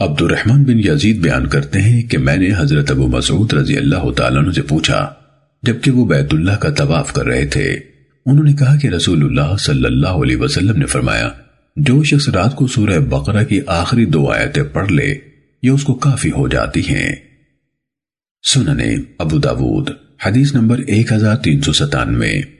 عبد الرحمن بن یزید بیان کرتے ہیں کہ میں نے حضرت ابو مسعود رضی اللہ تعالیٰ عنہ سے پوچھا، جبکہ وہ بیت اللہ کا طواف کر رہے تھے۔ انہوں نے کہا کہ رسول اللہ صلی اللہ علیہ وسلم نے فرمایا، جو شخص رات کو سورہ بقرہ کی آخری دو آیتیں پڑھ لے، یہ اس کو کافی ہو جاتی ہیں۔ سننے ابو داود، حدیث نمبر ایک ہزار تین سو ستانوے۔